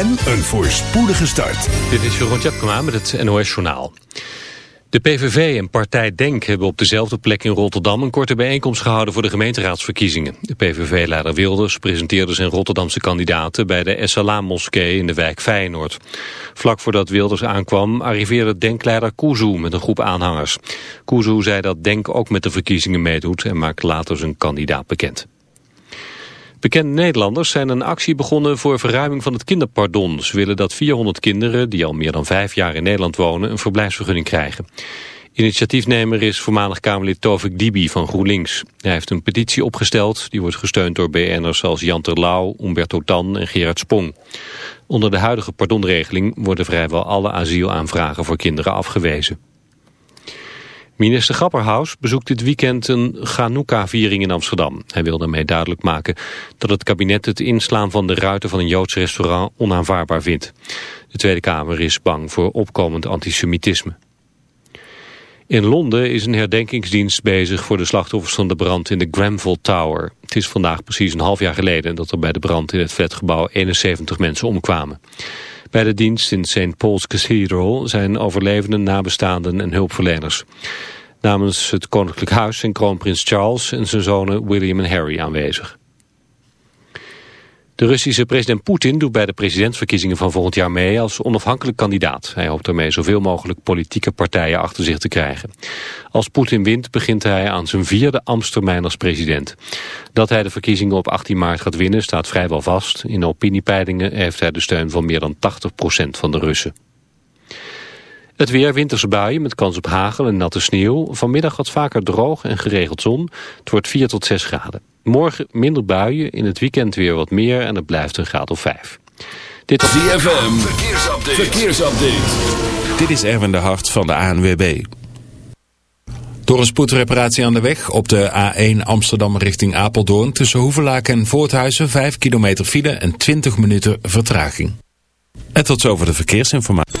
en een voorspoedige start. Dit is Jeroen Tjepkema met het NOS Journaal. De PVV en partij DENK hebben op dezelfde plek in Rotterdam een korte bijeenkomst gehouden voor de gemeenteraadsverkiezingen. De PVV-leider Wilders presenteerde zijn Rotterdamse kandidaten bij de Essalam-moskee in de wijk Feyenoord. Vlak voordat Wilders aankwam arriveerde DENK-leider Kuzu met een groep aanhangers. Kuzu zei dat DENK ook met de verkiezingen meedoet en maakt later zijn kandidaat bekend. Bekende Nederlanders zijn een actie begonnen voor verruiming van het kinderpardon. Ze willen dat 400 kinderen die al meer dan vijf jaar in Nederland wonen een verblijfsvergunning krijgen. Initiatiefnemer is voormalig Kamerlid Tovik Dibi van GroenLinks. Hij heeft een petitie opgesteld, die wordt gesteund door BN'ers als Jan Terlouw, Umberto Tan en Gerard Spong. Onder de huidige pardonregeling worden vrijwel alle asielaanvragen voor kinderen afgewezen. Minister Grapperhaus bezoekt dit weekend een Chanukka-viering in Amsterdam. Hij wil daarmee duidelijk maken dat het kabinet het inslaan van de ruiten van een Joods restaurant onaanvaardbaar vindt. De Tweede Kamer is bang voor opkomend antisemitisme. In Londen is een herdenkingsdienst bezig voor de slachtoffers van de brand in de Grenfell Tower. Het is vandaag precies een half jaar geleden dat er bij de brand in het flatgebouw 71 mensen omkwamen. Bij de dienst in St. Paul's Cathedral zijn overlevenden, nabestaanden en hulpverleners. Namens het Koninklijk Huis zijn kroonprins Charles en zijn zonen William en Harry aanwezig. De Russische president Poetin doet bij de presidentsverkiezingen van volgend jaar mee als onafhankelijk kandidaat. Hij hoopt daarmee zoveel mogelijk politieke partijen achter zich te krijgen. Als Poetin wint begint hij aan zijn vierde ambtstermijn als president. Dat hij de verkiezingen op 18 maart gaat winnen staat vrijwel vast. In opiniepeilingen heeft hij de steun van meer dan 80% van de Russen. Het weer winterse buien met kans op hagel en natte sneeuw. Vanmiddag wat vaker droog en geregeld zon. Het wordt 4 tot 6 graden. Morgen minder buien, in het weekend weer wat meer en het blijft een graad of 5. Dit is DFM, verkeersupdate. verkeersupdate. Dit is Erwin de Hart van de ANWB. Door een spoedreparatie aan de weg op de A1 Amsterdam richting Apeldoorn... tussen Hoevelaak en Voorthuizen 5 kilometer file en 20 minuten vertraging. En tot zover de verkeersinformatie.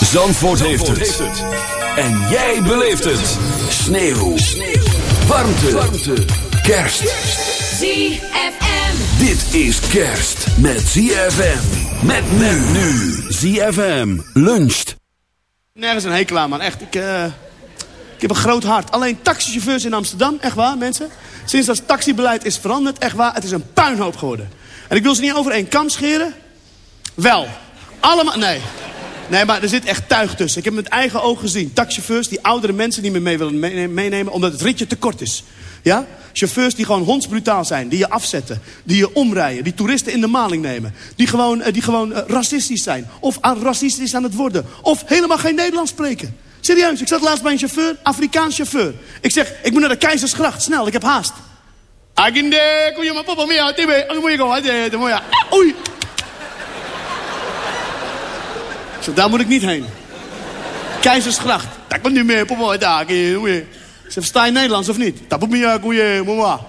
Zandvoort, heeft, het. En jij beleeft het. Sneeuw. Warmte. Warmte. Kerst. ZFM. Dit is kerst met ZFM. Met men nu. ZFM luncht. Nergens een hekel aan, man. Echt, ik, eh, ik heb een groot hart. Alleen taxichauffeurs in Amsterdam, echt waar, mensen. Sinds dat taxibeleid is veranderd, echt waar, het is een puinhoop geworden. En ik wil ze niet over één kam scheren. Wel. Allemaal, nee. Nee, maar er zit echt tuig tussen. Ik heb met eigen ogen gezien. Taxichauffeurs die oudere mensen niet meer mee willen mee- meenemen... omdat het ritje te kort is. Ja? Chauffeurs die gewoon hondsbrutaal zijn. Die je afzetten. Die je omrijden. Die toeristen in de maling nemen. Die gewoon, eh, die gewoon eh, racistisch zijn. Of aan racistisch aan het worden. Of helemaal geen Nederlands spreken. Serieus, ik zat laatst bij een chauffeur. Afrikaans chauffeur. Ik zeg, ik moet naar de Keizersgracht. Snel, ik heb haast. Aginde, kuya ma papa mia, tibe, ang moet je gewoon, de moja. Oei. Daar moet ik niet heen. Keizersgracht. Daar komt niet meer, papa, daar. kun je- moet je. Nederlands of niet? Dat moet me, goeie, mama.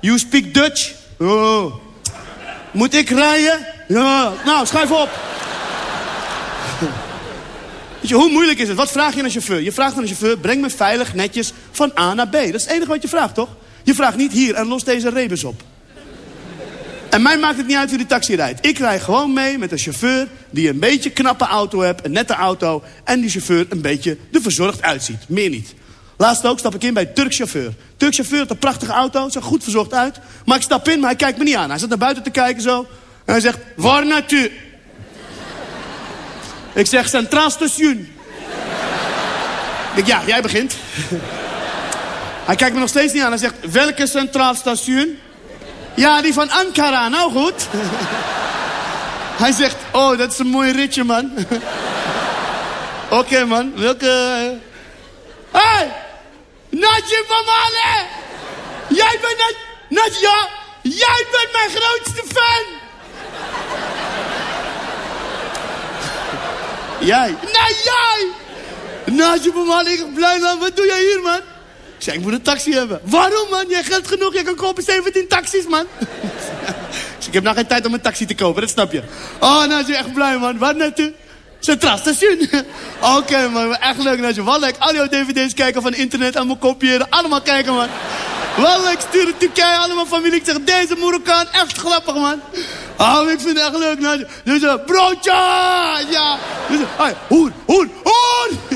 You speak Dutch? Moet ik rijden? Ja. Nou, schuif op. Weet je, hoe moeilijk is het? Wat vraag je aan een chauffeur? Je vraagt aan een chauffeur, breng me veilig, netjes van A naar B. Dat is het enige wat je vraagt, toch? Je vraagt niet hier en los deze rebus op. En mij maakt het niet uit wie de taxi rijdt. Ik rij gewoon mee met een chauffeur die een beetje knappe auto heeft, een nette auto... en die chauffeur een beetje er verzorgd uitziet. Meer niet. Laatst ook stap ik in bij Turk chauffeur. Turk chauffeur heeft een prachtige auto, er goed verzorgd uit. Maar ik stap in, maar hij kijkt me niet aan. Hij zit naar buiten te kijken zo. En hij zegt, waar naartoe? Ik zeg, Centraal Station. Ik ja, jij begint. Hij kijkt me nog steeds niet aan. Hij zegt, welke Centraal Station? Ja, die van Ankara. Nou goed. Hij zegt, oh, dat is een mooi ritje, man. Oké, man. Welke... Hé! Hey! Nadje van Malen! Jij bent Nad... Nadja! Jij bent mijn grootste fan! Jij? Nee, jij! Nadje van Malen, ik ben blij man. Wat doe jij hier, man? Ik zei, ik moet een taxi hebben. Waarom, man? Jij geld genoeg. Jij kan kopen 17 taxis, man. Zei, ik heb nou geen tijd om een taxi te kopen, dat snap je. Oh, nou is je echt blij, man. Waar naartoe? Centraal station. Oké, man. Echt leuk, Nadje. Wel leuk. Al jouw dvd's kijken van internet. Allemaal kopiëren. Allemaal kijken, man. Wel leuk. Sturen Turkije. Allemaal familie. Ik zeg, deze Marokkaan. Echt grappig, man. Oh, ik vind het echt leuk, Nadje. Dus, uh, broodje! Ja. Dus, hoer, hoer, hoer!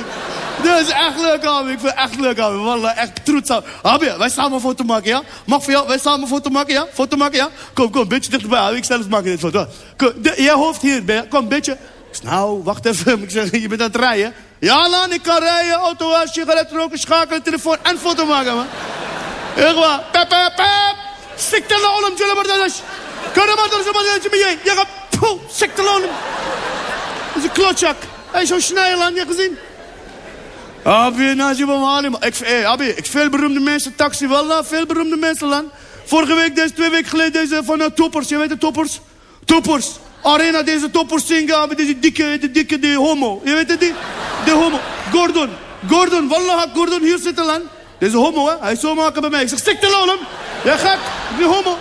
Dat is echt leuk, Abi. Ik vind echt leuk, Abi. Wallah, echt trots. Abi, wij samen een foto maken, ja? Mag voor jou, wij samen een foto maken, ja? Foto maken, ja? Kom, kom, een beetje dichterbij, Abi. Ik zelf maak dit foto. Kom, de, hoofd hier, ben kom, een beetje. Nou, wacht even. Ik zeg, je bent aan het rijden. Ja, man, ik kan rijden. Auto, was, sigaret roken, schakelen, telefoon en foto maken, man. Echt waar. Pep, pep, pep. Lonem, jullie maar dat is. Kan er maar dat is maar dat je mee. Je gaat, poeh, sikte lonem. Dat Abi, Najib Amali. Ik, hey, Abi, ik veel beroemde mensen, taxi, wallah, veel beroemde mensen, land. Vorige week, deze, twee weken geleden, deze van uh, Toppers, je weet de Toppers? Toppers. Arena, deze Toppers zingen, Abi, deze dikke, de dikke, de homo. Je weet het, die? De homo. Gordon. Gordon, wallah, Gordon hier zitten, land. Deze homo, hè. Hij is zo maken bij mij. Ik zeg, stik te lonen. Ja, gek. Die homo.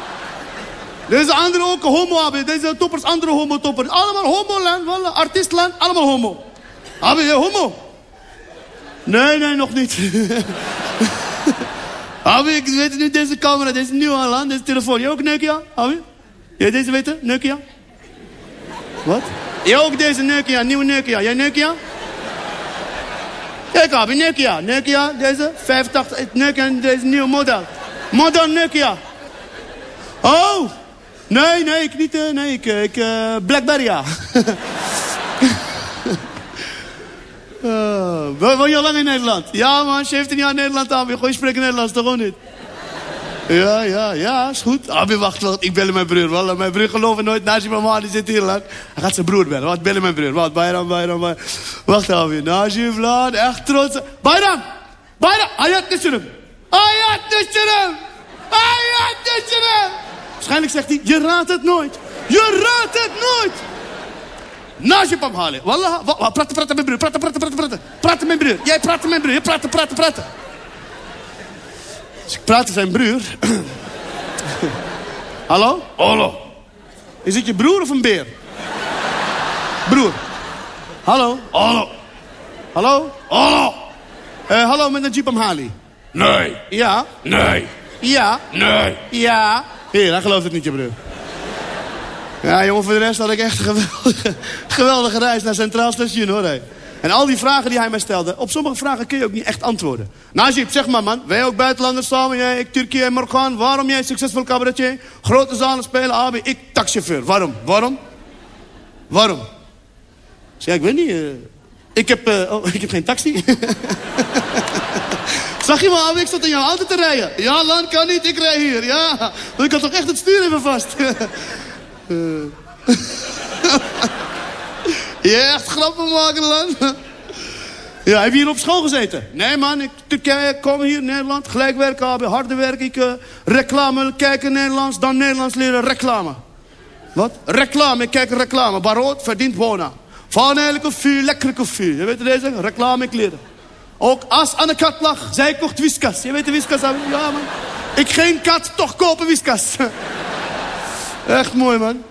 Deze andere ook, homo, Abi. Deze Toppers, andere homo-toppers. Allemaal homo, land, wallah. Artiestland, allemaal homo. Abi, homo. Nee, nee, nog niet. Abi, ik weet nu deze camera, deze nieuwe aan, deze telefoon. Jij ook Nokia, Abi? Jij deze weten, Nokia? Wat? Jij ook deze Nokia, nieuwe Nokia. Jij Nokia? Kijk, Abi, Nokia. Nokia, deze 85, Nokia, deze nieuwe model. Model Nokia. Oh! Nee, nee, ik niet, eh, nee, ik, eh, ik uh, Blackberry, ja. Uh, woon je al lang in Nederland? Ja man, 17 jaar in Nederland aan. Je spreken Nederlands toch gewoon niet? Ja, ja, ja, is goed. Abi, wacht, wacht. Ik bel mijn broer. Wallah, mijn broer gelooft nooit. Najib mama, die zit hier lang. Hij gaat zijn broer bellen. Wat, bellen mijn broer. Wat, Bayram, Bayram, Bayram. Wacht, Abi. Najib, laat. Echt trots. Bayram! Bayram! Ayat Nisharim! Ayat Nisharim! Ayat Nisharim! Waarschijnlijk zegt hij, je raadt het nooit. Je raadt het nooit! Najib Amhali. Wallah, wa, wa, praten, praten met broer. Praten, praten, praten, praten. Praten met broer. Jij praat met broer. Je praten, praten, praten. Dus ik praat met zijn broer. Hallo? Hallo. Is het je broer of een beer? Broer. Hallo? Hallo. Hallo? Hallo. Eh, hallo met Najib Amhali. Nee, Ja. nee, Ja. nee. Ja. Hier, hij gelooft het niet, je broer. Ja, jongen, voor de rest had ik echt een geweldige, reis naar Centraal Station, hoor. hé. En al die vragen die hij mij stelde, op sommige vragen kun je ook niet echt antwoorden. Najib, zeg maar, man. Wij ook buitenlanders samen, jij, ik, Turkije en Marokkaan. Waarom jij succesvol cabaretier? Grote zalen spelen, Abi, ik taxichauffeur. Waarom? Waarom? Waarom? Ik ik weet niet. eh, ik, heb, eh, oh, ik heb geen taxi. Zag je maar, ik stond in jouw auto te rijden. Ja, land kan niet, ik rij hier. Ja, ik had toch echt het stuur even vast. Ja, echt grappen maken, land. Ja, heb je hier op school gezeten? Nee, man, ik Turkije, kom hier, Nederland. Gelijk werken, AB, harde werk. Ik eh, reclame, kijken Nederlands, dan Nederlands leren, reclame. Wat? Reclame, ik kijk reclame. Baroot verdient bona. Van koffie, lekkere koffie. Je weet deze? Reclame, ik leren. Ook als aan de kat lag, zij kocht whiskas. Je weet de whiskas? Ja, man. Ik geen kat, toch kopen whiskas. Echt mooi, man.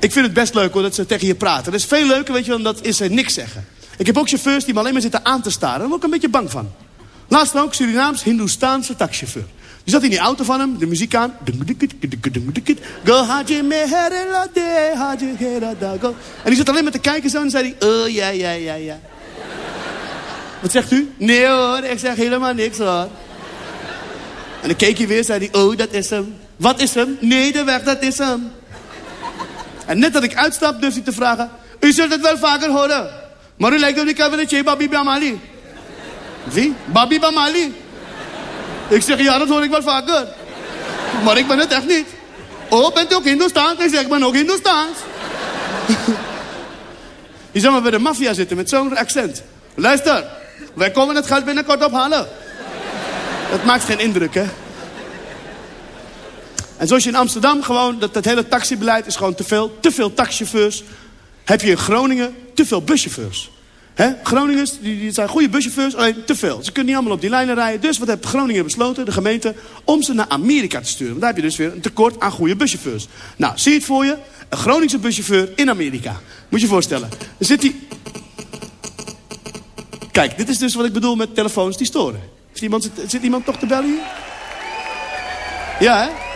Ik vind het best leuk hoor, dat ze tegen je praten. Dat is veel leuker, weet je wel, dan dat is ze niks zeggen. Ik heb ook chauffeurs die me alleen maar zitten aan te staren. Daar word ik een beetje bang van. Laatst ook Surinaams, Hindoestaanse taxichauffeur. Die zat in die auto van hem, de muziek aan. Go haji la de, haji go. En die zat alleen maar te kijken zo en zei hij... Oh, ja, ja, ja, ja. Wat zegt u? Nee hoor, ik zeg helemaal niks hoor. En dan keek hij weer, zei hij... Oh, dat is hem. Wat is hem? Nee, de weg, dat is hem. En net dat ik uitstap, durfde ik te vragen... U zult het wel vaker horen. Maar u lijkt op die cabaretier Babi Bamali. Wie? Babi Bamali. Ik zeg, ja, dat hoor ik wel vaker. Maar ik ben het echt niet. Oh, bent u ook Hindoestaans? Ik zeg, ik ben ook Hindoestaans. Je zou maar bij de maffia zitten met zo'n accent. Luister, wij komen het geld binnenkort ophalen. Dat maakt geen indruk, hè? En zoals je in Amsterdam gewoon, dat, dat hele taxibeleid is gewoon te veel. Te veel taxichauffeurs. Heb je in Groningen te veel buschauffeurs. Hè? Groningers, die, zijn goede buschauffeurs, alleen te veel. Ze kunnen niet allemaal op die lijnen rijden. Dus wat heeft Groningen besloten, de gemeente, om ze naar Amerika te sturen. Want daar heb je dus weer een tekort aan goede buschauffeurs. Nou, zie je het voor je? Een Groningse buschauffeur in Amerika. Moet je je voorstellen. Zit hij... Kijk, dit is dus wat ik bedoel met telefoons die storen. Zit iemand, zit iemand toch te bellen hier? Ja, hè?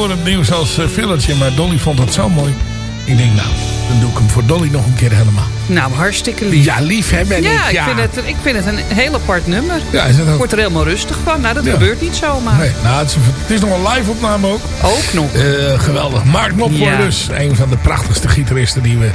Voor het nieuws als uh, filletje. Maar Dolly vond het zo mooi. Ik denk nou, dan doe ik hem voor Dolly nog een keer helemaal. Nou, hartstikke lief. Ja, lief hè ben Ja, ik. ik, vind het, ik vind het een heel apart nummer. Ja, is het Ik ook. word er helemaal rustig van. Nou, dat Ja. gebeurt niet zomaar. Nee, nou, het is, het is nog een live opname ook. Ook nog. Eh, geweldig. Mark Knopfler Ja. dus. Een van de prachtigste gitaristen die we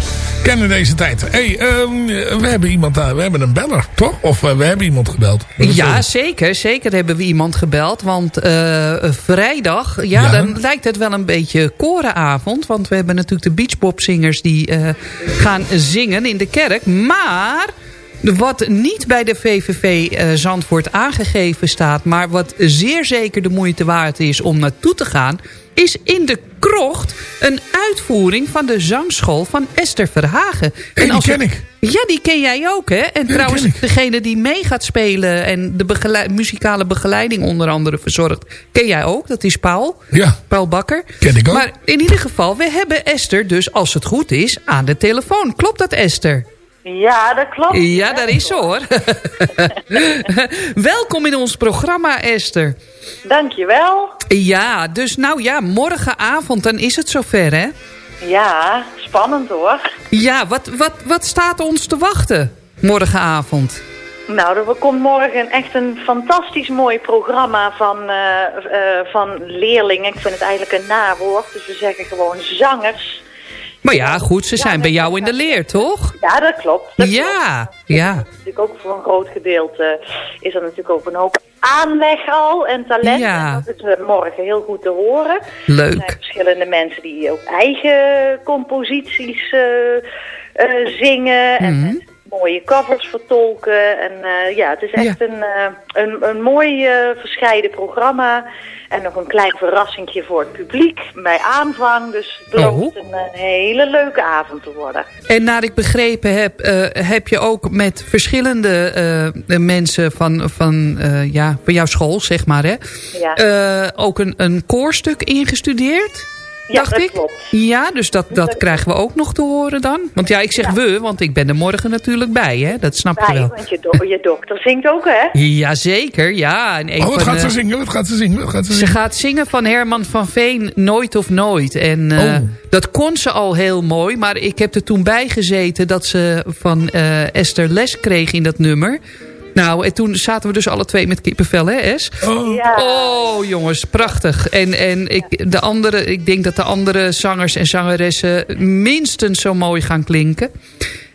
kennen deze tijd. hey, ehm, we hebben iemand daar. We hebben een beller, toch? Of eh, we hebben iemand gebeld. Ja, zeker. Zeker hebben we iemand gebeld. Want eh, vrijdag, ja, Ja. dan lijkt het wel een beetje korenavond. Want we hebben natuurlijk de beachpopzingers die eh, gaan zingen in de kerk. Maar wat niet bij de VVV Zandvoort aangegeven staat... maar wat zeer zeker de moeite waard is om naartoe te gaan... is in de krocht een uitvoering van de zangschool van Esther Verhagen. die als ken ik. Ja, die ken jij ook, hè? En die trouwens, degene die mee gaat spelen... en de begeleid- muzikale begeleiding onder andere verzorgt... ken jij ook, dat is Paul. Ja. Paul Bakker. Ken ik ook. Maar in ieder geval, we hebben Esther dus, als het goed is, aan de telefoon. Klopt dat, Esther? Ja, dat klopt. Ja, daar is ze, hoor. Welkom in ons programma, Esther. Dankjewel. Ja, dus nou ja, morgenavond, dan is het zover, hè? Ja, spannend hoor. Ja, wat, wat, wat staat ons te wachten morgenavond? Nou, er komt morgen echt een fantastisch mooi programma van, eh, eh, van leerlingen. Ik vind het eigenlijk een nawoord, dus we zeggen gewoon zangers. Maar ja, goed, ze zijn bij jou in de leer, toch? Ja, dat klopt. Dat klopt. Ja, ja. Natuurlijk ook voor een groot gedeelte is er natuurlijk ook een hoop aanleg al en talent. Ja. En dat is eh, morgen heel goed te horen. Leuk. Er zijn verschillende mensen die ook eigen composities eh, eh, zingen. En Mhm. mensen mooie covers vertolken. En eh, ja, het is echt een, eh, een, een mooi eh, verscheiden programma. En nog een klein verrassingje voor het publiek bij aanvang. Dus het belooft Oh. een, eh, hele leuke avond te worden. En naar ik begrepen heb, heb je ook met verschillende mensen van, van, ja, van jouw school, zeg maar, hè? Ja. Ook een, een koorstuk ingestudeerd, Ja, dacht dat ik. klopt. Ja, dus dat, dat krijgen we ook nog te horen dan. Want ja, ik zeg we, want ik ben er morgen natuurlijk bij, hè? Dat snap je Ja, wel. want je, do- je dokter zingt ook, hè? Jazeker, ja. En een Oh, wat van gaat ze zingen? Wat gaat ze zingen? Wat gaat ze Ze zingen? gaat zingen van Herman van Veen, Nooit of Nooit. En eh, Oh. dat kon ze al heel mooi. Maar ik heb er toen bij gezeten dat ze van eh, Esther les kreeg in dat nummer. Nou, en toen zaten we dus alle twee met kippenvel, hè Es? Oh, Ja. Oh, jongens, prachtig. En, en ik, de andere, ik denk dat de andere zangers en zangeressen minstens zo mooi gaan klinken.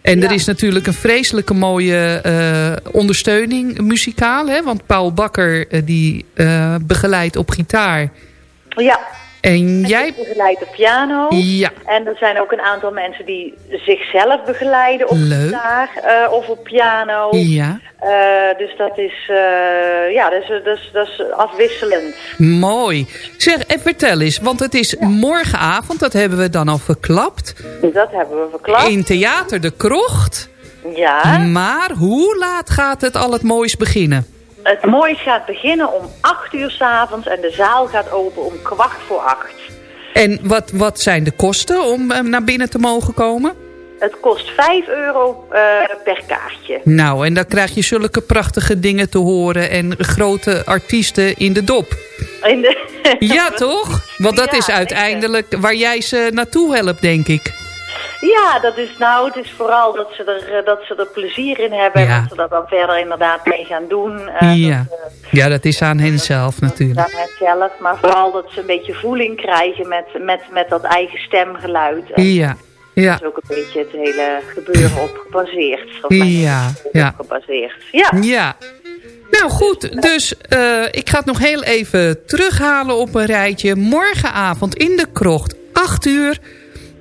En er is natuurlijk een vreselijke mooie eh, ondersteuning muzikaal. Hè? Want Paul Bakker eh, die eh, begeleidt op gitaar. Ja, En jij... ik begeleid op piano. Ja, En er zijn ook een aantal mensen die zichzelf begeleiden op gitaar eh, of op piano. ja, Eh, dus dat is, eh, ja, dat is, dat, is, dat is afwisselend. mooi. Zeg, en vertel eens, want het is morgenavond, dat hebben we dan al verklapt. Dat hebben we verklapt. In Theater de Krocht. Ja, Maar hoe laat gaat het al het moois beginnen? Het moois gaat beginnen om 8 uur s'avonds en de zaal gaat open om kwart voor acht. En wat, wat zijn de kosten om eh, naar binnen te mogen komen? Het kost 5 euro eh, per kaartje. Nou, en dan krijg je zulke prachtige dingen te horen en grote artiesten in de dop. In de- Ja, toch? Want dat Ja, is uiteindelijk waar jij ze naartoe helpt, denk ik. Ja, dat is nou, het is vooral dat ze er, eh, dat ze er plezier in hebben. Ja. En dat ze dat dan verder inderdaad mee gaan doen. Eh, Ja. dat, eh, Ja, dat is aan hen zelf natuurlijk. aan hen zelf. Maar vooral dat ze een beetje voeling krijgen met, met, met dat eigen stemgeluid. Ja, ja, Dat is ook een beetje het hele gebeuren op gebaseerd. Ja, ja. gebaseerd. Ja. ja. Nou goed, dus ik ga het nog heel even terughalen op een rijtje. Morgenavond in de krocht, 8 uur.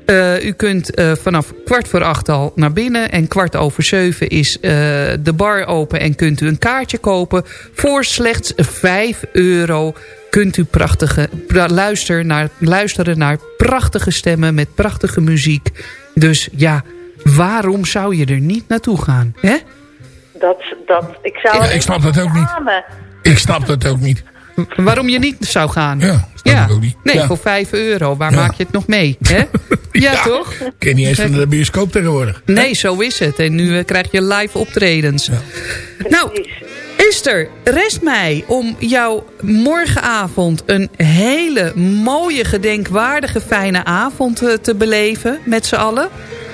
Eh, u kunt eh, vanaf kwart voor acht al naar binnen. En kwart over zeven is eh, de bar open en kunt u een kaartje kopen. Voor slechts 5 euro kunt u prachtige, pra- luister naar, luisteren naar prachtige stemmen met prachtige muziek. Dus ja, waarom zou je er niet naartoe gaan? Hè? Dat, dat, ik zou ik snap dat ook niet. Ik snap dat ook niet. Waarom je niet zou gaan? Ja, ook niet. Nee, Ja. voor 5 euro. Waar maak je het nog mee? Hè? Ja, toch? Ken niet eens van de bioscoop tegenwoordig. Nee, zo is het. En nu eh, krijg je live optredens. Nou, Esther, rest mij om jou morgenavond een hele mooie, gedenkwaardige, fijne avond eh, te beleven met z'n allen.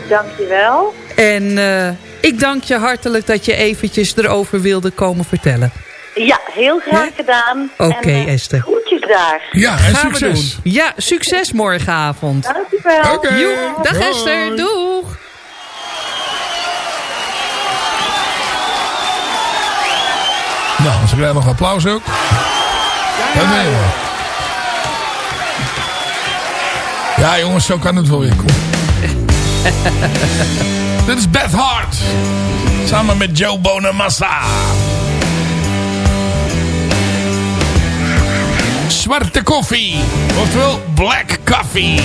Dankjewel. En eh, ik dank je hartelijk dat je eventjes erover wilde komen vertellen. Ja, heel graag gedaan. Oké, En, eh, Esther. Groetjes daar. Ja, en Gaan we succes. doen. Ja, succes morgenavond. Dankjewel. Oké. Joe, dag Hoi. Esther, doeg. Nou, ze krijgen nog applaus ook. Ja, ja, jongens, zo kan het wel weer. Dit is Beth Hart. Samen met Joe Bonamassa. Zwarte koffie. Oftewel black coffee.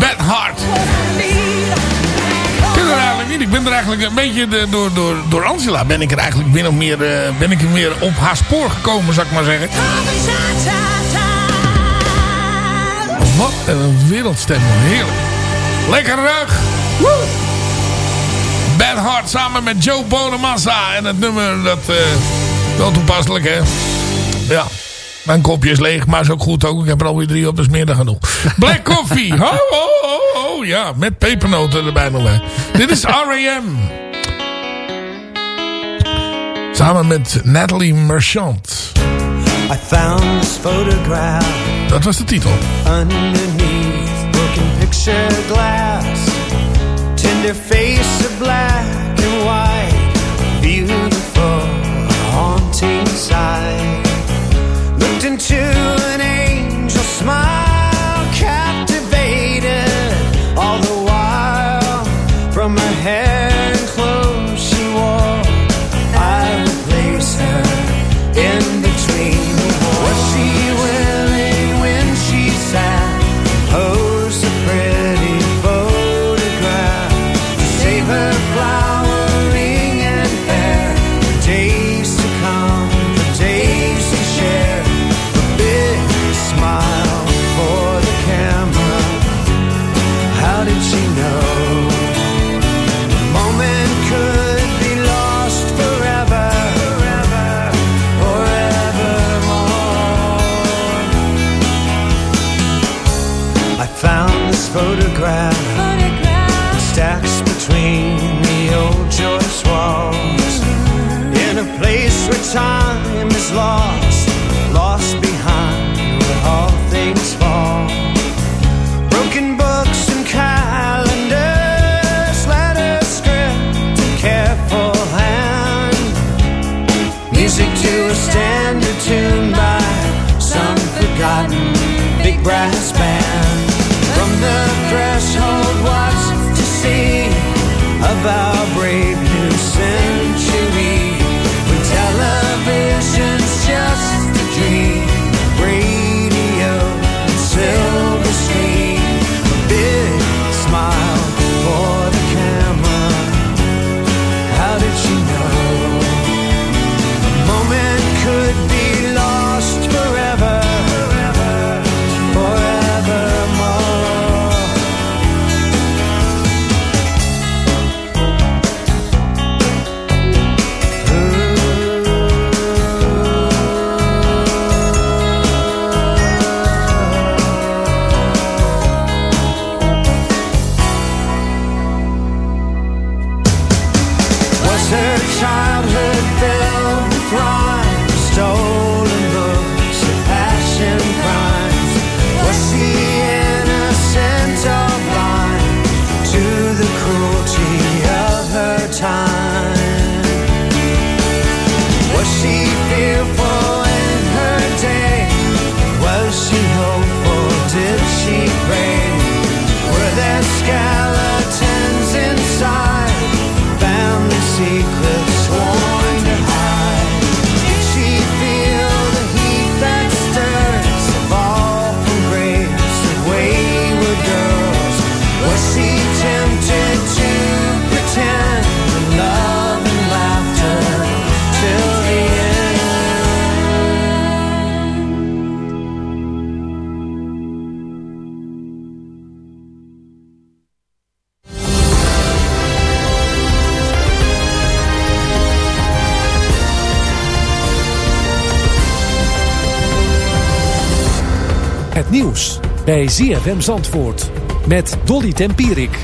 Bad Hart. Ik. Ik ben er eigenlijk een beetje door, door, door Angela ben ik er eigenlijk min of meer, eh, ben ik er meer op haar spoor gekomen, zou ik maar zeggen. Wat een wereldstem, heerlijk. Lekker. Woe! Bad Hart samen met Joe Bonamassa. En het nummer, dat eh wel toepasselijk, hè. Ja. Mijn kopje is leeg, maar is ook goed ook. Ik heb er alweer drie op, dus meer dan genoeg. Black Coffee. Ho, ho, ho. ja, met pepernoten erbij nog bij. Dit is R.A.M. Samen met Natalie Merchant. I found this photograph Dat was de titel. underneath broken picture glass. Tender face of black ZFM Zandvoort met Dolly Tempierik.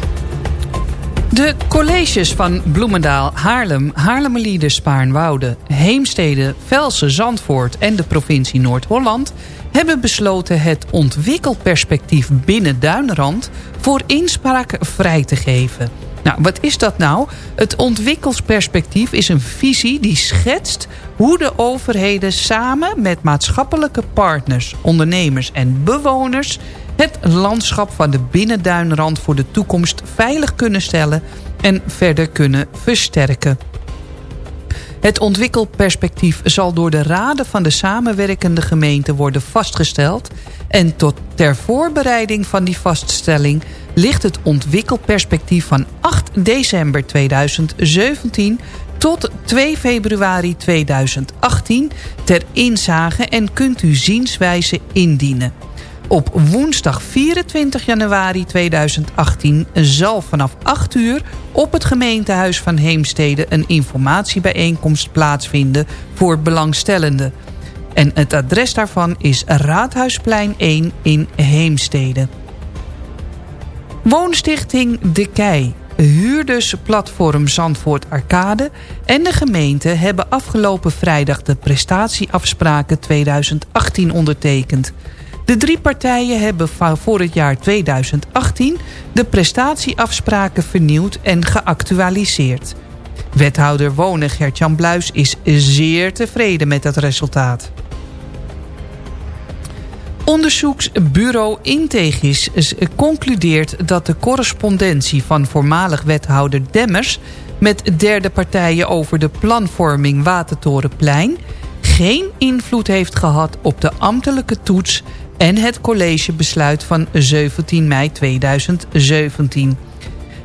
De colleges van Bloemendaal, Haarlem, Haarlemmerlieden, Spaarnwoude, Heemstede, Velsen, Zandvoort en de provincie Noord-Holland hebben besloten het ontwikkelperspectief binnen Duinrand voor inspraak vrij te geven. Nou, wat is dat nou? Het ontwikkelsperspectief is een visie die schetst hoe de overheden samen met maatschappelijke partners, ondernemers en bewoners het landschap van de binnenduinrand voor de toekomst veilig kunnen stellen en verder kunnen versterken. Het ontwikkelperspectief zal door de raden van de samenwerkende gemeenten worden vastgesteld... en tot ter voorbereiding van die vaststelling ligt het ontwikkelperspectief van 8 december 2017 tot 2 februari 2018 ter inzage en kunt u zienswijze indienen. Op woensdag 24 januari 2018 zal vanaf 8 uur op het gemeentehuis van Heemstede een informatiebijeenkomst plaatsvinden voor belangstellenden. En het adres daarvan is Raadhuisplein 1 in Heemstede. Woonstichting De Kei, huurdersplatform Zandvoort Arcade... en de gemeente hebben afgelopen vrijdag de prestatieafspraken 2018 ondertekend. De drie partijen hebben voor het jaar 2018 de prestatieafspraken vernieuwd en geactualiseerd. Wethouder Wonen Gertjan Bluis is zeer tevreden met het resultaat. Onderzoeksbureau Integis concludeert dat de correspondentie van voormalig wethouder Demmers... met derde partijen over de planvorming Watertorenplein... geen invloed heeft gehad op de ambtelijke toets... en het collegebesluit van 17 mei 2017.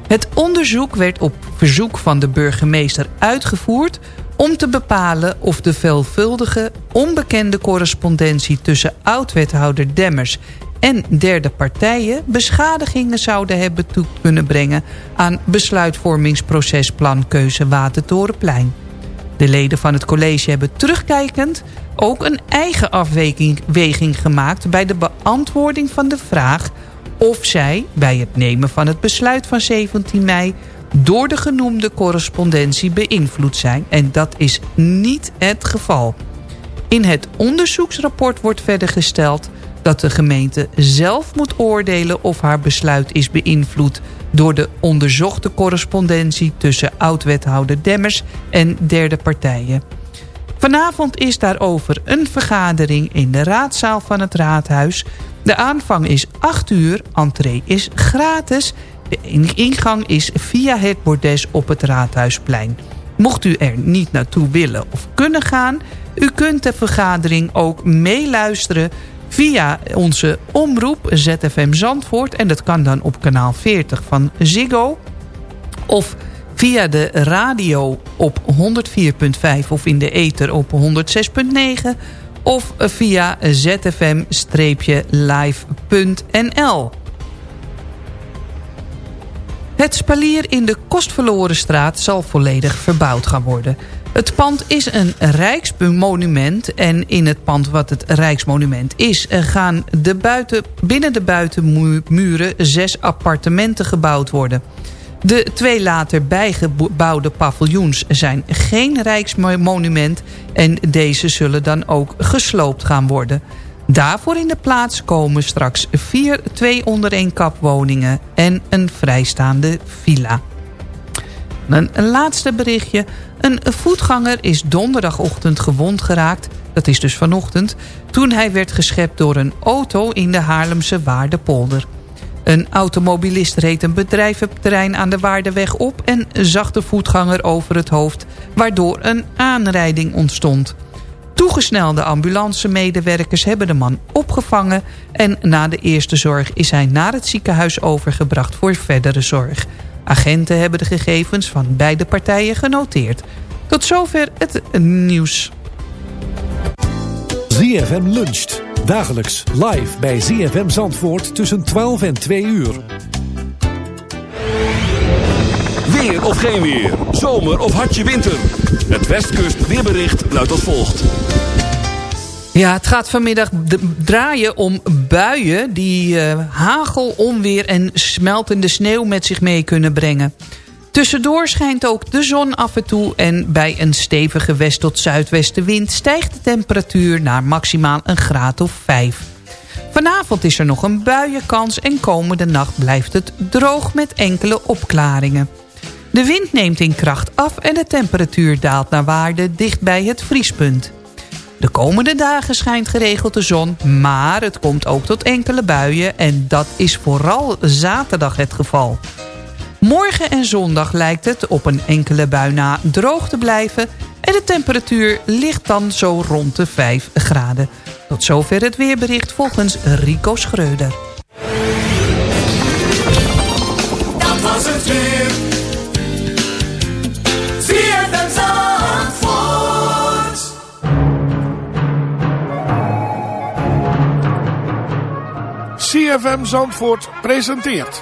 Het onderzoek werd op verzoek van de burgemeester uitgevoerd om te bepalen of de veelvuldige onbekende correspondentie tussen oud-wethouder Demmers en derde partijen beschadigingen zouden hebben toe kunnen brengen aan besluitvormingsproces Plankeuze Watertorenplein. De leden van het college hebben terugkijkend ook een eigen afweging gemaakt bij de beantwoording van de vraag of zij bij het nemen van het besluit van 17 mei door de genoemde correspondentie beïnvloed zijn. En dat is niet het geval. In het onderzoeksrapport wordt verder gesteld dat de gemeente zelf moet oordelen of haar besluit is beïnvloed door de onderzochte correspondentie tussen oud-wethouder Demmers en derde partijen. Vanavond is daarover een vergadering in de raadzaal van het raadhuis. De aanvang is 8 uur, entree is gratis de ingang is via het bordes op het Raadhuisplein. Mocht u er niet naartoe willen of kunnen gaan... u kunt de vergadering ook meeluisteren via onze omroep ZFM Zandvoort... en dat kan dan op kanaal 40 van Ziggo... of via de radio op 104.5 of in de ether op 106.9... of via zfm-live.nl. Het spalier in de Kostverlorenstraat zal volledig verbouwd gaan worden. Het pand is een rijksmonument en in het pand wat het rijksmonument is... gaan de buiten, binnen de buitenmuren zes appartementen gebouwd worden. De twee later bijgebouwde paviljoens zijn geen rijksmonument... en deze zullen dan ook gesloopt gaan worden... Daarvoor in de plaats komen straks vier twee onder één kapwoningen en een vrijstaande villa. Een laatste berichtje. Een voetganger is donderdagochtend gewond geraakt, dat is dus vanochtend... toen hij werd geschept door een auto in de Haarlemse Waardepolder. Een automobilist reed een bedrijventerrein aan de Waardeweg op... en zag de voetganger over het hoofd, waardoor een aanrijding ontstond... Toegesnelde ambulancemedewerkers hebben de man opgevangen... en na de eerste zorg is hij naar het ziekenhuis overgebracht voor verdere zorg. Agenten hebben de gegevens van beide partijen genoteerd. Tot zover het nieuws. ZFM luncht. Dagelijks live bij ZFM Zandvoort tussen 12 en 2 uur. Weer of geen weer. Zomer of hartje winter. Het Westkust weerbericht luidt als volgt. Ja, het gaat vanmiddag draaien om buien die uh, hagel, onweer en smeltende sneeuw met zich mee kunnen brengen. Tussendoor schijnt ook de zon af en toe en bij een stevige west- tot zuidwestenwind stijgt de temperatuur naar maximaal een graad of 5. Vanavond is er nog een buienkans en komende nacht blijft het droog met enkele opklaringen. De wind neemt in kracht af en de temperatuur daalt naar waarde dicht bij het vriespunt. De komende dagen schijnt geregeld de zon, maar het komt ook tot enkele buien... en dat is vooral zaterdag het geval. Morgen en zondag lijkt het op een enkele bui na droog te blijven... en de temperatuur ligt dan zo rond de 5 graden. Tot zover het weerbericht volgens Rico Schreuder. Dat was het weer. CFM Zandvoort presenteert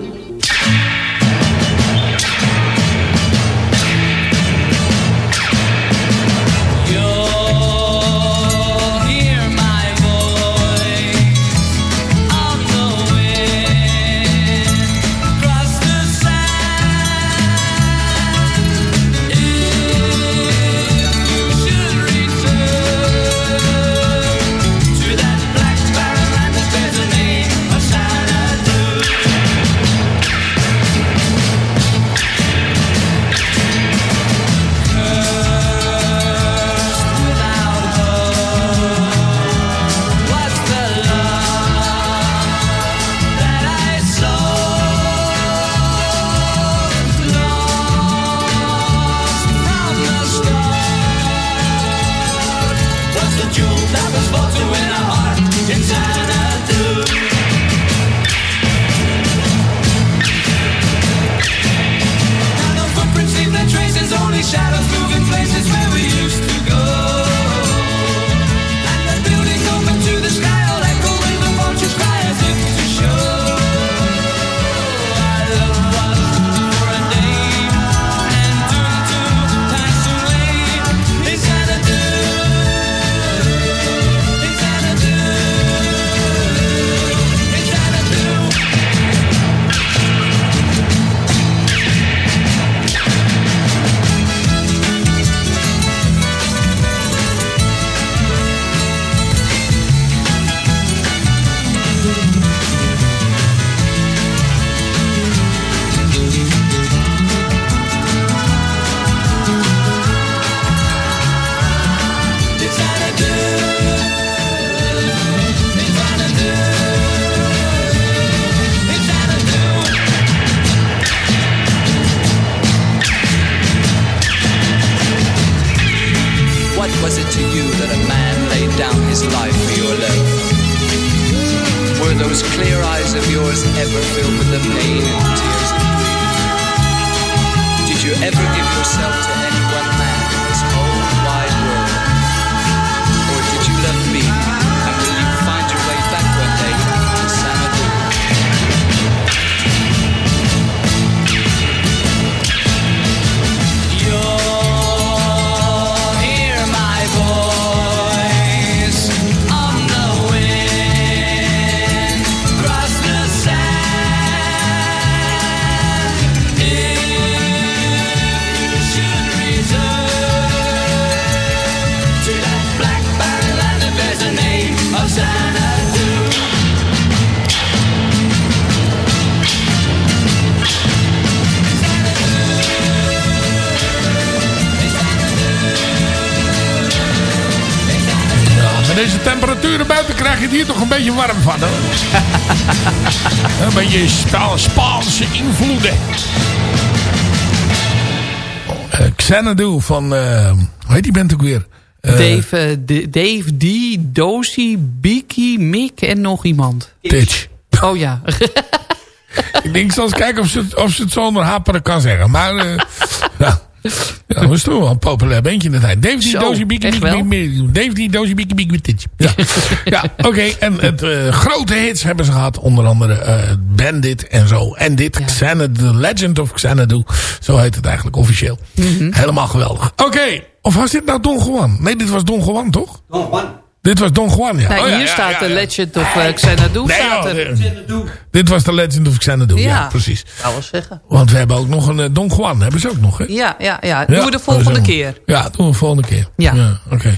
Hier toch een beetje warm van, hoor. een beetje Spa- Spaanse invloeden. Uh, Xanadu van, eh hoe heet die band ook weer? Eh, Dave, D- Dave D, Dozy, Biki, Mick en nog iemand. Titch. Oh ja. Ik denk, ik zal eens kijken of ze, het- of ze het zonder haperen kan zeggen. Maar, eh ja. Dat was toch wel een populair bandje in de tijd. Dave die Dozy Biki Biki Dozy Biki. Ja, ja oké. En het, eh, grote hits hebben ze gehad. Onder andere eh, Bandit en zo. En dit, Xanadu, The Legend of Xanadu. Zo heet het eigenlijk officieel. Mhm. Helemaal geweldig. Oké. Of was dit nou Don Juan? Nee, dit was Don Juan, toch? Don Juan. Dit was Don Juan, ja. Nou, Oh, ja, hier ja, staat ja, de ja. Legend of uh, Xanadu. Nee, staat joh, er. de- Dit was The Legend of Xanadu. Ja, Ja. precies. zou wel zeggen. Want we hebben ook nog een eh, Don Juan. Hebben ze ook nog, hè? Ja, ja, ja. Doen we de volgende dat keer. Ja, doen we de volgende keer. Ja. Oké.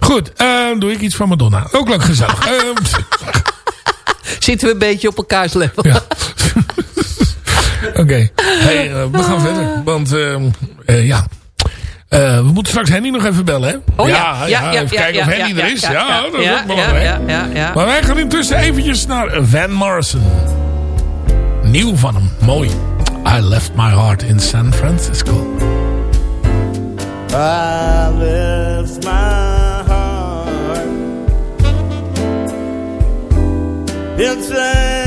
Goed, eh, doe ik iets van Madonna. Ook leuk gezellig. Ehm, Zitten we een beetje op elkaars level. Ja. Oké. Hey, eh, we gaan verder. Want ehm, eh, ja. Eh, we moeten straks Henny nog even bellen, hè? Oh ja, ja, ja, even ja, kijken ja, of Henny ja, er is. ja, Ja, ja, dat is ja, ook belangrijk. ja, ja, ja. Maar wij gaan intussen eventjes naar Van Morrison. Nieuw van hem. Mooi. I left my heart in San Francisco. I left my heart in San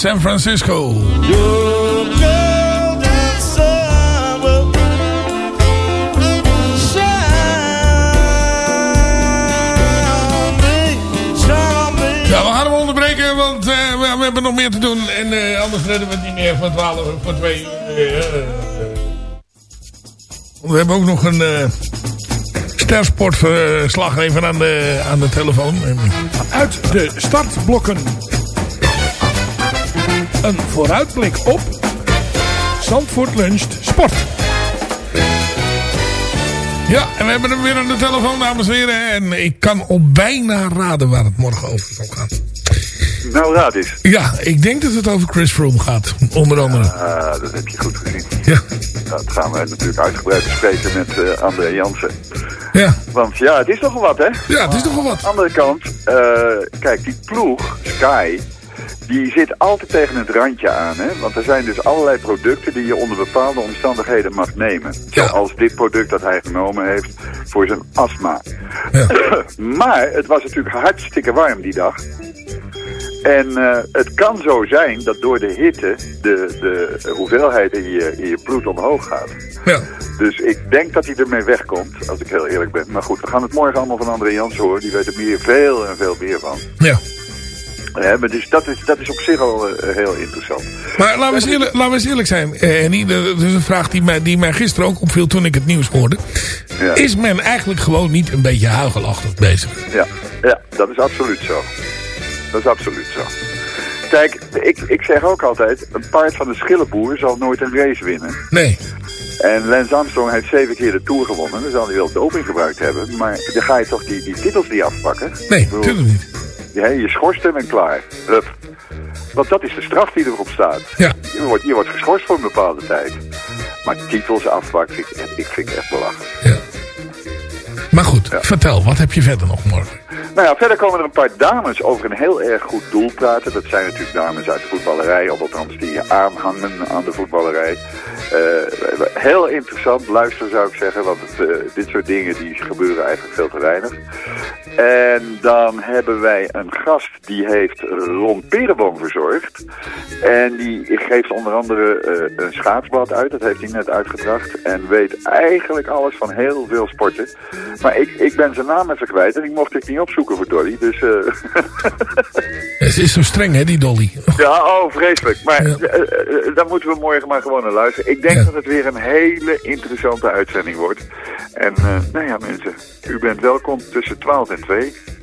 San Francisco. Ja, we gaan hem onderbreken, want eh, we, hebben nog meer te doen. En eh, anders redden we het niet meer voor 12 voor 2 uur. eh. We hebben ook nog een stersportverslag even aan de, aan de telefoon. Uit de startblokken. Een vooruitblik op Zandvoort luncht sport. Ja, en we hebben hem weer aan de telefoon, dames en heren. En ik kan al bijna raden waar het morgen over zal gaan. Nou, raad eens. Ja, ik denk dat het over Chris Froome gaat, onder andere. Ah, dat heb je goed gezien. Ja. Dat gaan we natuurlijk uitgebreid bespreken met eh, André Jansen. Ja. Want ja, het is nogal wat, hè? Ja, het is nogal wat. Aan de andere kant, eh, kijk, die ploeg, Sky, die zit altijd tegen het randje aan, hè? Want er zijn dus allerlei producten die je onder bepaalde omstandigheden mag nemen. Zoals dit product dat hij genomen heeft voor zijn astma. maar het was natuurlijk hartstikke warm die dag. En eh, het kan zo zijn dat door de hitte de, de hoeveelheid in je, in je bloed omhoog gaat. Ja. Dus ik denk dat hij ermee wegkomt, als ik heel eerlijk ben. Maar goed, we gaan het morgen allemaal van André Jans horen. Die weet er meer, veel en veel meer van. Ja. Dus dat is, dat is op zich al eh, heel interessant. Maar laten we eens eerlijk, laten we eens eerlijk zijn. Eh, en dat is een vraag die mij, die mij gisteren ook opviel toen ik het nieuws hoorde. Ja. Is men eigenlijk gewoon niet een beetje huigelachtig bezig? Ja, ja, dat is absoluut zo. Dat is absoluut zo. Kijk, ik, ik zeg ook altijd, een paard van de schillenboer zal nooit een race winnen. Nee. En Lance Armstrong heeft zeven keer de Tour gewonnen. Dan zal hij wel doping gebruikt hebben. Maar dan ga je toch die, die titels niet afpakken? Nee, natuurlijk niet. Ja, je schorst hem en klaar. Hup. Want dat is de straf die erop staat. Ja. Je, wordt, je wordt geschorst voor een bepaalde tijd. Maar titels afpakken, ik, echt- ik vind echt belachelijk. Maar goed, vertel, wat heb je verder nog morgen? Nou ja, verder komen er een paar dames over een heel erg goed doel praten. Dat zijn natuurlijk dames uit de voetballerij, of althans die aanhangen aan de voetballerij. Eh, heel interessant, luisteren zou ik zeggen, want het, eh, dit soort dingen die gebeuren eigenlijk veel te weinig. En dan hebben wij een gast die heeft Ron Perenboom verzorgd. En die geeft onder andere eh, een schaatsblad uit, dat heeft hij net uitgebracht. En weet eigenlijk alles van heel veel sporten. Maar ik, ik ben zijn naam even kwijt en ik mocht het niet opzoeken voor Dolly. Dus eh, Het is zo streng, hè, die Dolly. ja, oh vreselijk. Maar eh, eh, dan moeten we morgen maar gewoon naar luisteren. Ik denk dat het weer een hele interessante uitzending wordt. En nou ja mensen, u bent welkom tussen 12 en 2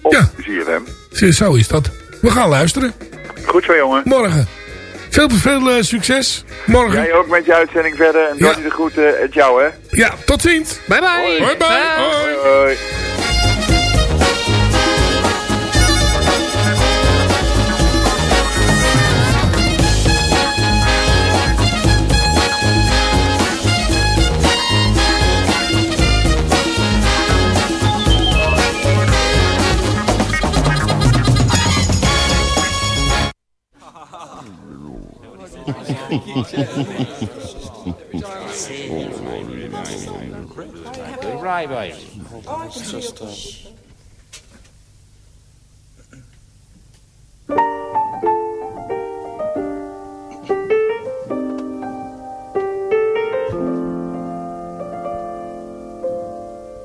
op ZFM. Zo- Zo is dat. We gaan luisteren. Goed zo jongen. Morgen. Veel, veel eh, succes. Morgen. Jij ook met je uitzending verder. En Dolly de groeten. Het jou hè. Ja, tot ziens. Bye bye. Hoi, bye. Hoi. Hoi. Right. Just,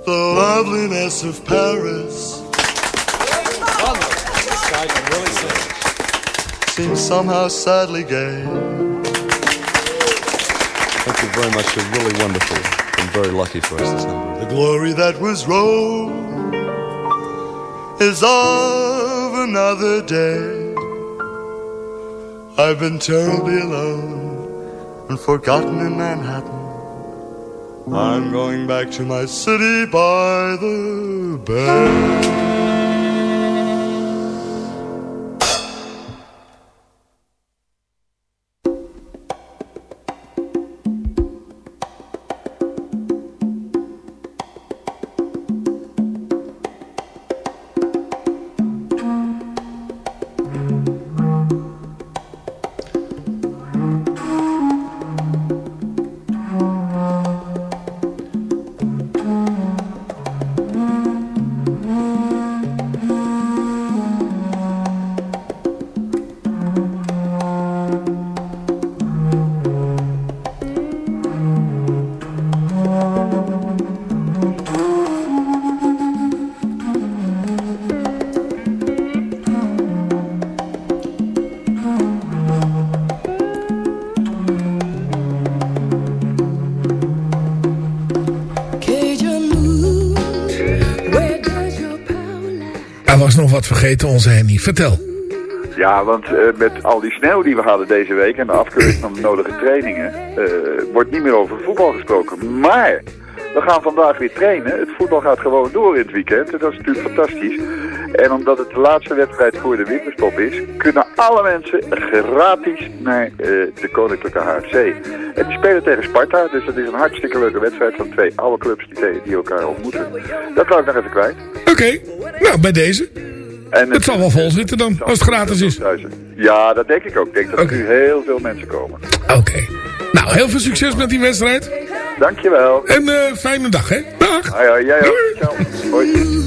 the loveliness of Paris. This guy can really sing seems somehow sadly gay. Thank you very much. You're really wonderful. Been very lucky for us this number. The glory that was Rome is of another day. I've been terribly alone and forgotten in Manhattan. I'm going back to my city by the bay. Vergeten, onze Henny. Vertel. Ja, want eh, met al die sneeuw die we hadden deze week en de afkeuring van de nodige trainingen, eh, wordt niet meer over voetbal gesproken. Maar we gaan vandaag weer trainen. Het voetbal gaat gewoon door in het weekend en dat is natuurlijk fantastisch. En omdat het de laatste wedstrijd voor de winterstop is, kunnen alle mensen gratis naar eh, de Koninklijke HFC. En die spelen tegen Sparta, dus dat is een hartstikke leuke wedstrijd van twee oude clubs die, die elkaar ontmoeten. Dat wou ik nog even kwijt. Oké, nou bij deze. En Het zal wel vol zitten dan, als het gratis is. Ja, dat denk ik ook. Ik denk dat er nu heel veel mensen komen. Oké. Nou, heel veel succes met die wedstrijd. Dankjewel. En eh fijne dag, hè. Dag. Hoi, hoi, jij ook. Ciao. Hoi.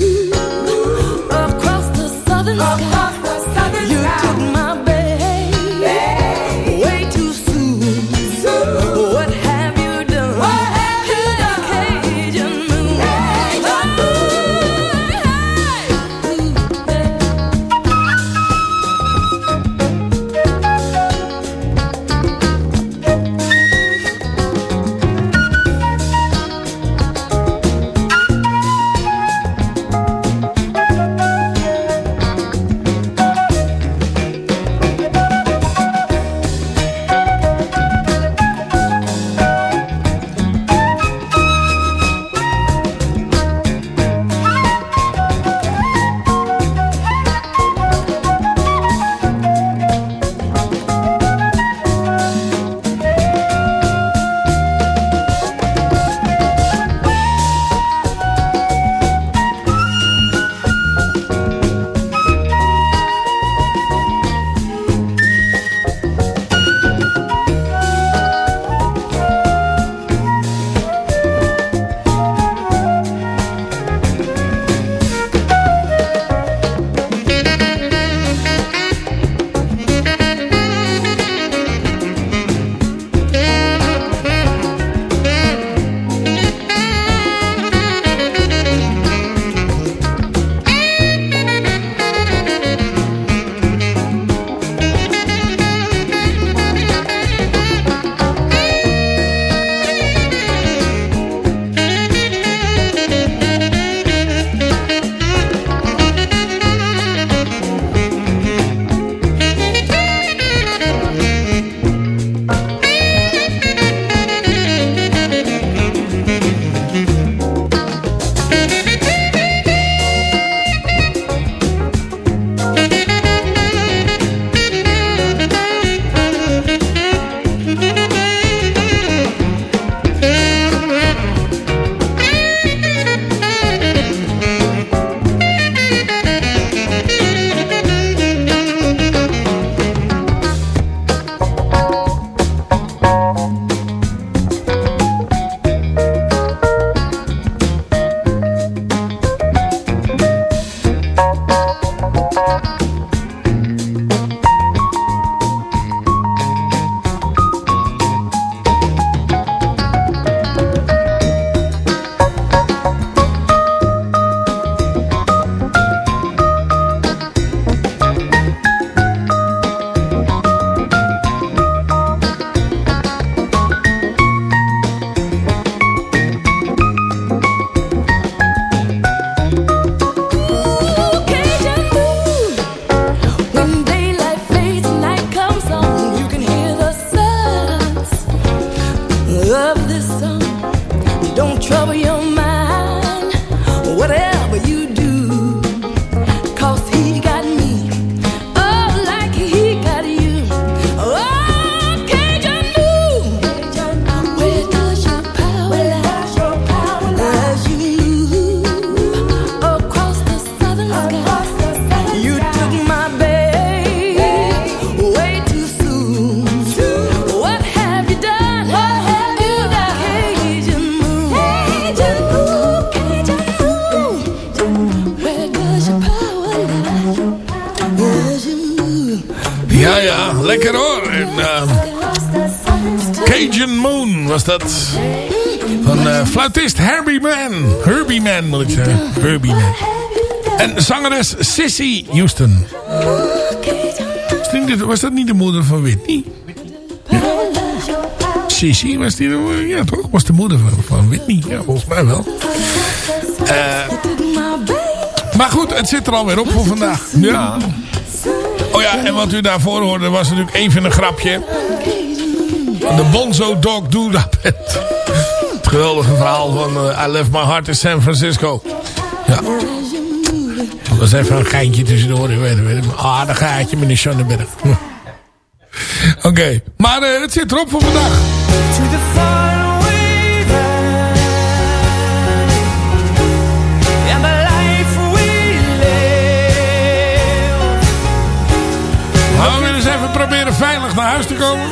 Lekker hoor. En, eh, Cajun Moon was dat. Van eh, fluitist Herbie Man. Herbie Man moet ik zeggen. Herbie. En zangeres Sissy Houston. Was, dat niet de moeder van Whitney? Sissy was die de, ja toch? Was de moeder van, van Whitney. Ja, volgens mij wel. Eh, maar goed, het zit er alweer op voor vandaag. Ja. Oh ja, en wat u daarvoor hoorde was natuurlijk even een grapje. Van de Bonzo Dog Doodah Band. Het geweldige verhaal van eh, I Left My Heart in San Francisco. Ja. Dat was even een geintje tussendoor. U weet, weet, een aardig gaatje, meneer Schonenberg. Hm. Oké, maar eh, het zit erop voor vandaag. Veilig naar huis te komen.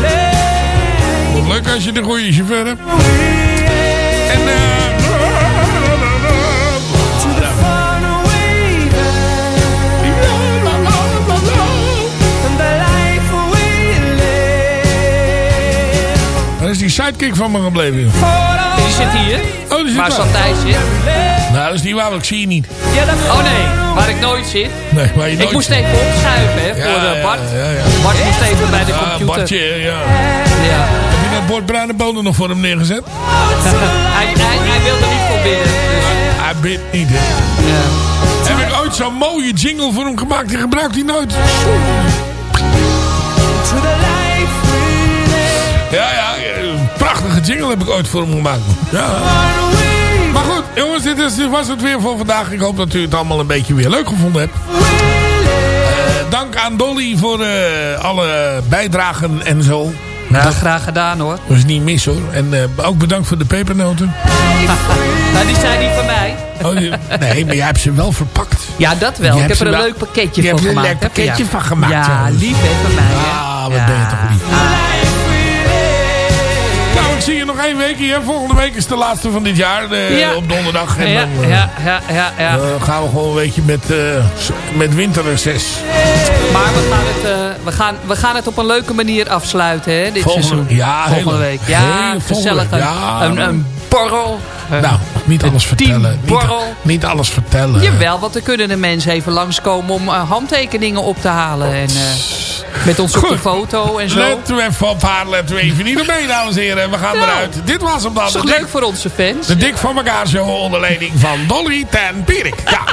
Lane. Leuk als je de goede chauffeur hebt. En eh... Waar is die sidekick van me gebleven? Zit hier. Oh, die zit Waar zit. Nou, dat is niet waar, want ik zie je niet. Oh nee, waar ik nooit zit. Nee, waar je Ik nooit moest zit. even opschuiven hè, voor Ja, eh, ja, Bart. ja, ja. Bart moest even bij de Ja, computer. Bartje, ja. Ja. Heb je dat bord bruine bonen nog voor hem neergezet? hij, hij, hij wilde niet voor binnen. Dus, Hij bidt niet, hè. Heb ik ooit zo'n mooie jingle voor hem gemaakt? Die gebruikt hij nooit. Ja, ja, prachtige jingle heb ik ooit voor hem gemaakt. Ja. Maar goed, jongens, dit, is, dit was het weer voor vandaag. Ik hoop dat u het allemaal een beetje weer leuk gevonden hebt. Eh, dank aan Dolly voor eh, alle bijdragen en zo. nou, graag gedaan hoor. Dat is niet mis hoor. En eh, ook bedankt voor de pepernoten. Nou, die zijn niet van mij. Oh, die- nee, maar jij hebt ze wel verpakt. Ja, dat wel. Je Ik heb er een wel- leuk pakketje je van hebt er een gemaakt. leuk pakketje van gemaakt, Ja, lief hè, van mij. hè. Ah, wat ben je toch lief. Hier. Volgende week is de laatste van dit jaar. eh, Ja. Op donderdag. En Ja, dan eh, ja, ja, ja, ja. dan gaan we gewoon een weekje met, eh, met winterreces. Maar we gaan, het, eh, we, gaan, we gaan het op een leuke manier afsluiten, hè, dit Volgende- seizoen. ja, volgende hele- week. Ja, gezellig. Een, een, borrel. Nou, niet alles vertellen. Niet, alles vertellen. Jawel, want dan kunnen de mensen even langskomen om eh, handtekeningen op te halen. En eh, met ons op de Goed. foto en zo. Letten we even op haar, letten we even niet op mee, dames en heren. We gaan Nou, eruit. Dit was hem dan. is toch De dik- leuk voor onze fans? De Dik van elkaar show onder leiding van Dolly ten Pierik. Ja.